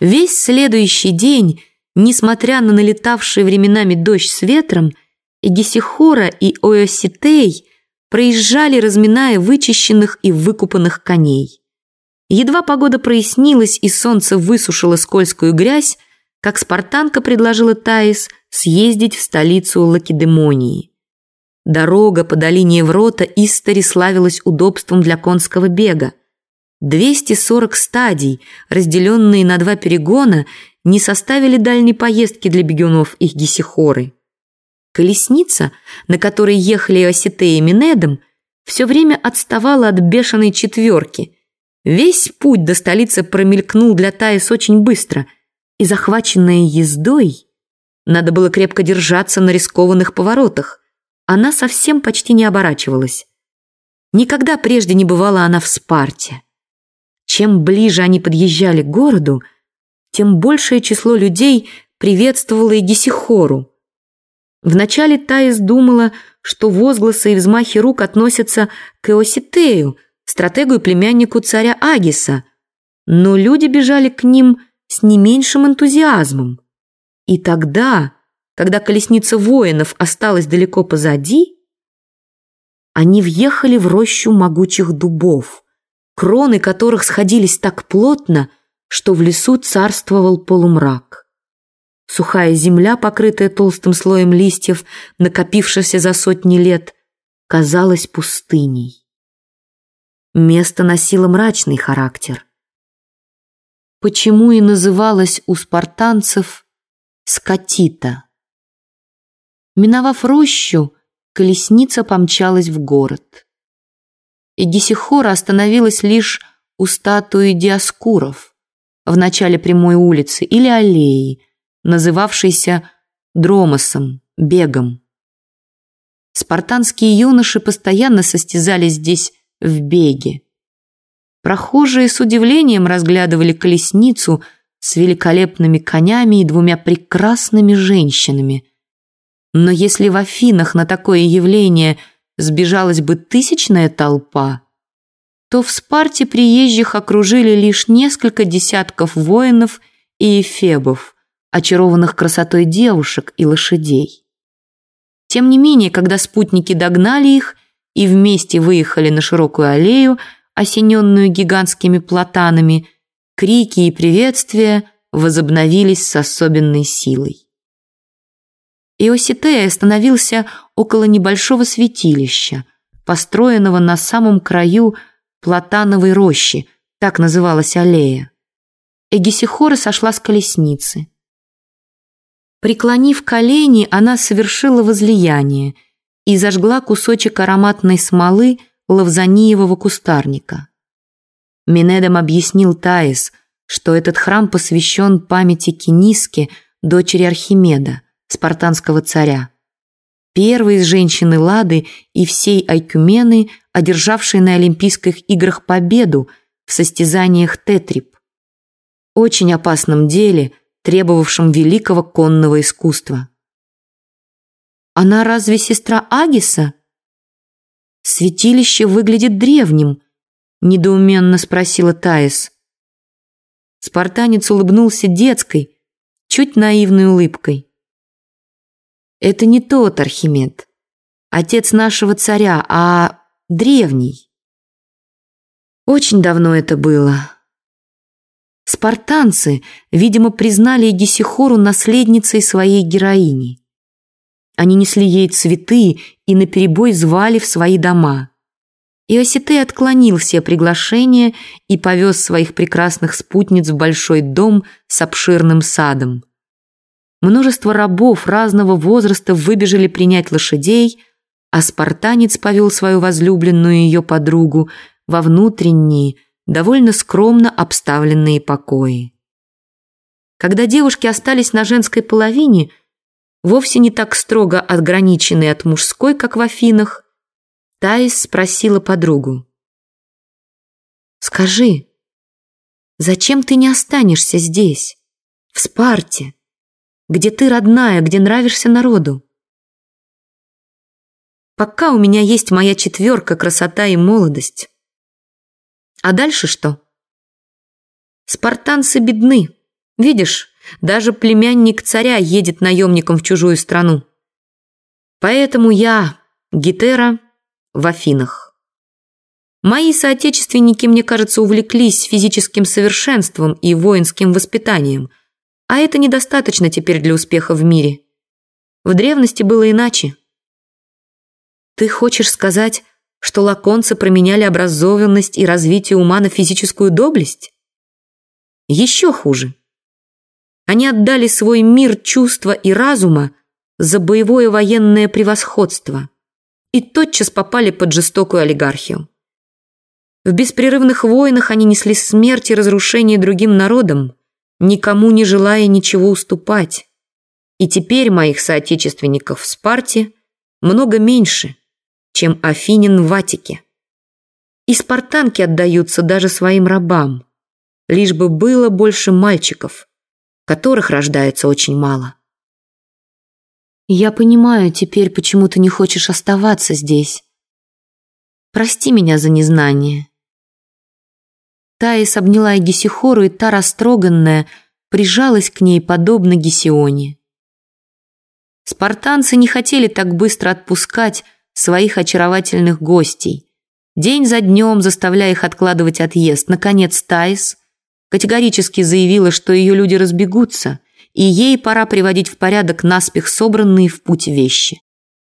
Весь следующий день, несмотря на налетавшие временами дождь с ветром, Эгисихора и Ооситей проезжали, разминая вычищенных и выкупанных коней. Едва погода прояснилась и солнце высушило скользкую грязь, как спартанка предложила Таис съездить в столицу Лакедемонии. Дорога по долине Еврота Истари славилась удобством для конского бега. 240 стадий, разделенные на два перегона, не составили дальней поездки для бегунов их гисихоры. Колесница, на которой ехали Осетея и Минедом, все время отставала от бешеной четверки. Весь путь до столицы промелькнул для Таис очень быстро, и, захваченная ездой, надо было крепко держаться на рискованных поворотах – она совсем почти не оборачивалась. Никогда прежде не бывала она в Спарте. Чем ближе они подъезжали к городу, тем большее число людей приветствовало и Гесихору. Вначале Таис думала, что возгласы и взмахи рук относятся к Иоситею, стратегу и племяннику царя Агиса, но люди бежали к ним с не меньшим энтузиазмом. И тогда когда колесница воинов осталась далеко позади, они въехали в рощу могучих дубов, кроны которых сходились так плотно, что в лесу царствовал полумрак. Сухая земля, покрытая толстым слоем листьев, накопившаяся за сотни лет, казалась пустыней. Место носило мрачный характер. Почему и называлось у спартанцев скотита? Миновав рощу, колесница помчалась в город. Эдисихора остановилась лишь у статуи Диаскуров в начале прямой улицы или аллеи, называвшейся Дромосом, бегом. Спартанские юноши постоянно состязались здесь в беге. Прохожие с удивлением разглядывали колесницу с великолепными конями и двумя прекрасными женщинами – но если в Афинах на такое явление сбежалась бы тысячная толпа, то в Спарте приезжих окружили лишь несколько десятков воинов и эфебов, очарованных красотой девушек и лошадей. Тем не менее, когда спутники догнали их и вместе выехали на широкую аллею, осененную гигантскими платанами, крики и приветствия возобновились с особенной силой. Иоситей остановился около небольшого святилища, построенного на самом краю платановой рощи, так называлась аллея. Эгисихора сошла с колесницы. Преклонив колени, она совершила возлияние и зажгла кусочек ароматной смолы лавзаниевого кустарника. Минедом объяснил Таис, что этот храм посвящен памяти Киниске, дочери Архимеда, спартанского царя. Первой из женщины Лады и всей Айкюмены, одержавшей на Олимпийских играх победу в состязаниях тетрип. Очень опасном деле, требовавшем великого конного искусства. «Она разве сестра Агиса?» «Святилище выглядит древним», — недоуменно спросила Таис. Спартанец улыбнулся детской, чуть наивной улыбкой. Это не тот Архимед, отец нашего царя, а древний. Очень давно это было. Спартанцы, видимо, признали Гесихору наследницей своей героини. Они несли ей цветы и наперебой звали в свои дома. Иоситей отклонил все приглашения и повез своих прекрасных спутниц в большой дом с обширным садом. Множество рабов разного возраста выбежали принять лошадей, а спартанец повел свою возлюбленную и ее подругу во внутренние, довольно скромно обставленные покои. Когда девушки остались на женской половине, вовсе не так строго отграниченные от мужской, как в Афинах, Таис спросила подругу. «Скажи, зачем ты не останешься здесь, в Спарте?» Где ты родная, где нравишься народу. Пока у меня есть моя четверка, красота и молодость. А дальше что? Спартанцы бедны, Видишь, даже племянник царя едет наемником в чужую страну. Поэтому я, Гетера, в Афинах. Мои соотечественники, мне кажется, увлеклись физическим совершенством и воинским воспитанием, а это недостаточно теперь для успеха в мире. В древности было иначе. Ты хочешь сказать, что лаконцы променяли образованность и развитие ума на физическую доблесть? Еще хуже. Они отдали свой мир чувства и разума за боевое военное превосходство и тотчас попали под жестокую олигархию. В беспрерывных войнах они несли смерть и разрушение другим народам, никому не желая ничего уступать. И теперь моих соотечественников в Спарте много меньше, чем афинин в Ватике. И спартанки отдаются даже своим рабам, лишь бы было больше мальчиков, которых рождается очень мало. Я понимаю теперь, почему ты не хочешь оставаться здесь. Прости меня за незнание. Таис обняла Гесихору, и та, растроганная, прижалась к ней, подобно Гесионе. Спартанцы не хотели так быстро отпускать своих очаровательных гостей. День за днем, заставляя их откладывать отъезд, наконец Таис категорически заявила, что ее люди разбегутся, и ей пора приводить в порядок наспех собранные в путь вещи.